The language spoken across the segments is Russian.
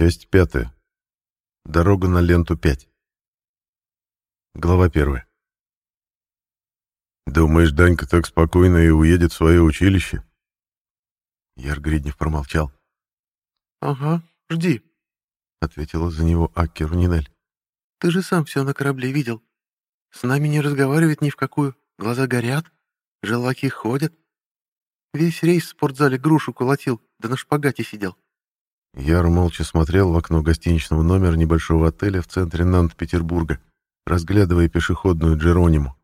Часть пятая. Дорога на ленту 5. Глава первая. «Думаешь, Данька так спокойно и уедет в свое училище?» Яр Гриднев промолчал. «Ага, жди», — ответила за него Аккер Нинель. «Ты же сам все на корабле видел. С нами не разговаривает ни в какую. Глаза горят, желаки ходят. Весь рейс в спортзале грушу колотил, да на шпагате сидел. Яр молча смотрел в окно гостиничного номера небольшого отеля в центре Нант-Петербурга, разглядывая пешеходную Джерониму.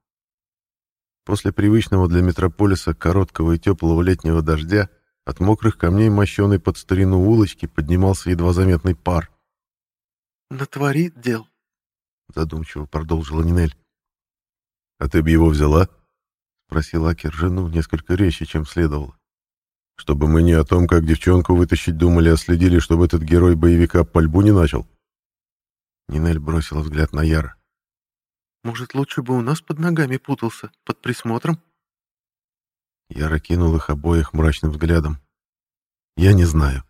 После привычного для метрополиса короткого и теплого летнего дождя от мокрых камней, мощенной под старину улочки, поднимался едва заметный пар. «Натворит дел», — задумчиво продолжила Нинель. «А ты бы его взяла?» — спросил Акер жену несколько резче, чем следовало. Чтобы мы не о том, как девчонку вытащить думали, а следили, чтобы этот герой боевика пальбу не начал. Нинель бросила взгляд на Яра. «Может, лучше бы у нас под ногами путался, под присмотром?» Яра кинул их обоих мрачным взглядом. «Я не знаю.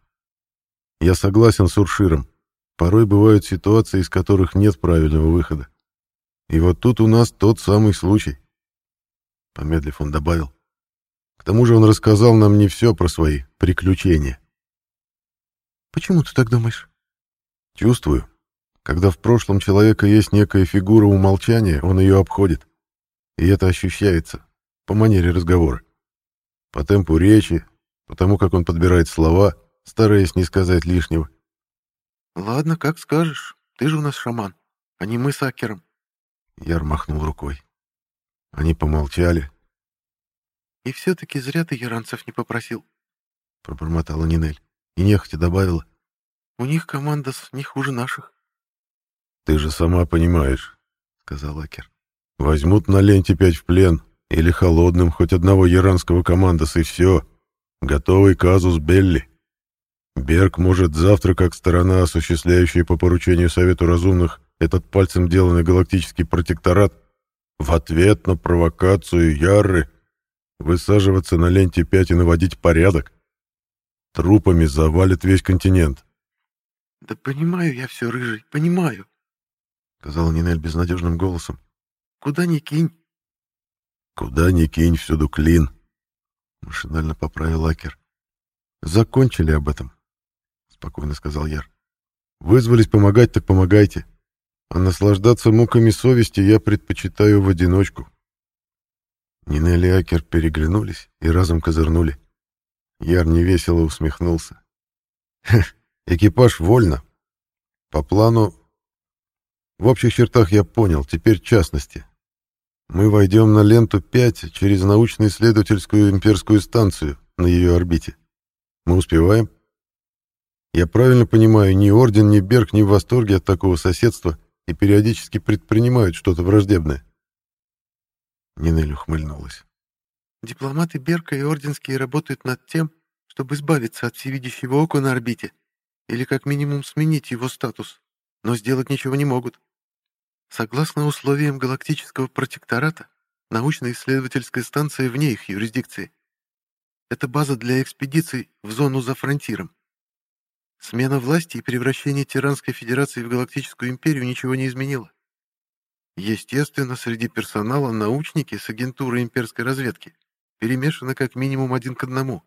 Я согласен с Урширом. Порой бывают ситуации, из которых нет правильного выхода. И вот тут у нас тот самый случай». Помедлив, он добавил. К тому же он рассказал нам не все про свои приключения. «Почему ты так думаешь?» «Чувствую. Когда в прошлом человека есть некая фигура умолчания, он ее обходит. И это ощущается по манере разговора. По темпу речи, по тому, как он подбирает слова, стараясь не сказать лишнего. «Ладно, как скажешь. Ты же у нас шаман, а не мы с Акером». Яр махнул рукой. Они помолчали, «И все-таки зря ты яранцев не попросил», — пробормотала Нинель. И нехотя добавила. «У них команда не хуже наших». «Ты же сама понимаешь», — сказал Акер. «Возьмут на ленте пять в плен, или холодным хоть одного яранского командоса, и все. Готовый казус Белли. Берг может завтра, как сторона, осуществляющая по поручению Совету Разумных этот пальцем деланный галактический протекторат, в ответ на провокацию Ярры Высаживаться на ленте 5 и наводить порядок? Трупами завалит весь континент. — Да понимаю я все, Рыжий, понимаю, — сказала Нинель безнадежным голосом. — Куда ни кинь. — Куда ни кинь, всюду клин, — машинально поправил Акер. — Закончили об этом, — спокойно сказал Яр. — Вызвались помогать, так помогайте. А наслаждаться муками совести я предпочитаю в одиночку. — Нинель и Акер переглянулись и разом козырнули. Яр невесело усмехнулся. «Экипаж вольно. По плану... В общих чертах я понял, теперь частности. Мы войдем на ленту 5 через научно-исследовательскую имперскую станцию на ее орбите. Мы успеваем? Я правильно понимаю, ни Орден, ни Берг не в восторге от такого соседства и периодически предпринимают что-то враждебное. Нинель ухмыльнулась. «Дипломаты Берка и Орденские работают над тем, чтобы избавиться от всевидящего ока на орбите, или как минимум сменить его статус, но сделать ничего не могут. Согласно условиям галактического протектората, научно-исследовательская станция вне их юрисдикции. Это база для экспедиций в зону за фронтиром. Смена власти и превращение Тиранской Федерации в Галактическую империю ничего не изменило. Естественно, среди персонала научники с агентуры имперской разведки перемешаны как минимум один к одному.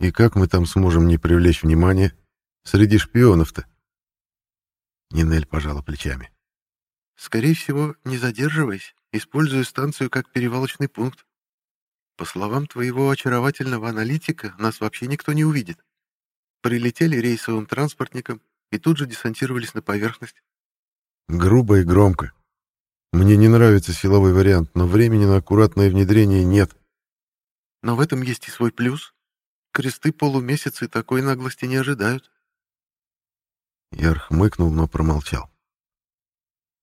И как мы там сможем не привлечь внимание среди шпионов-то? Нинель пожала плечами. Скорее всего, не задерживаясь, используя станцию как перевалочный пункт. По словам твоего очаровательного аналитика, нас вообще никто не увидит. Прилетели рейсовым транспортником и тут же десантировались на поверхность. Грубо и громко. Мне не нравится силовой вариант, но времени на аккуратное внедрение нет. Но в этом есть и свой плюс. Кресты полумесяцы такой наглости не ожидают. Яр хмыкнул, но промолчал.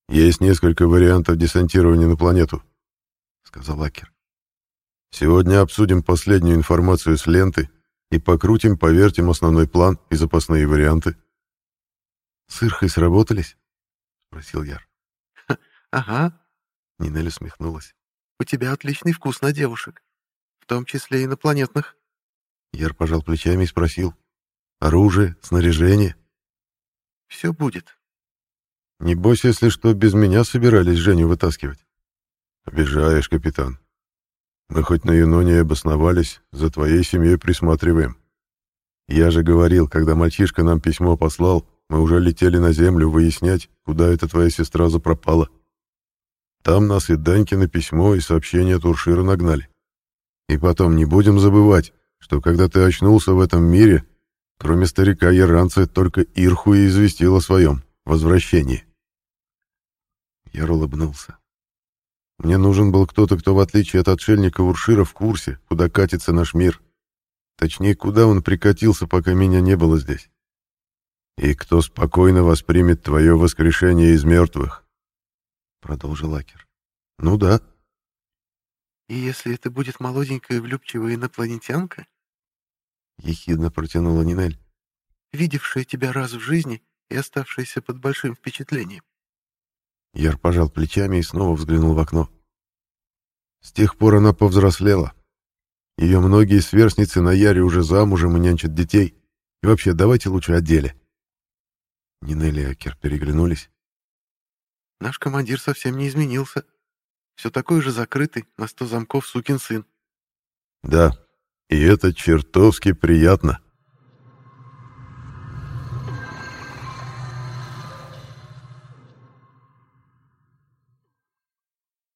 «Есть несколько вариантов десантирования на планету», — сказал Акер. «Сегодня обсудим последнюю информацию с ленты и покрутим, повертим основной план и запасные варианты». «С Ирхой сработались?» — спросил Яр. «Ага», — Нинель усмехнулась. «У тебя отличный вкус на девушек, в том числе инопланетных». Яр пожал плечами и спросил. «Оружие? Снаряжение? Все будет. Небось, если что, без меня собирались Женю вытаскивать. Обижаешь, капитан. Мы хоть на Юноне обосновались, за твоей семьей присматриваем. Я же говорил, когда мальчишка нам письмо послал, мы уже летели на землю выяснять, куда эта твоя сестра запропала. Там нас и Данькино письмо, и сообщение от Уршира нагнали. И потом не будем забывать, что когда ты очнулся в этом мире, кроме старика Яранца, только Ирху и известил о своем возвращении. Я улыбнулся. Мне нужен был кто-то, кто, в отличие от отшельника Уршира, в курсе, куда катится наш мир. Точнее, куда он прикатился, пока меня не было здесь. И кто спокойно воспримет твое воскрешение из мертвых. Продолжил Акер. Ну да. И если это будет молоденькая влюбчивая инопланетянка? Ехидно протянула Нинель. Видевшая тебя раз в жизни и оставшаяся под большим впечатлением. Яр пожал плечами и снова взглянул в окно. С тех пор она повзрослела. Ее многие сверстницы на Яре уже замужем и нянчат детей. И вообще, давайте лучше о деле. Нинель и Акер переглянулись. Наш командир совсем не изменился. Все такой же закрытый, на сто замков сукин сын. Да, и это чертовски приятно.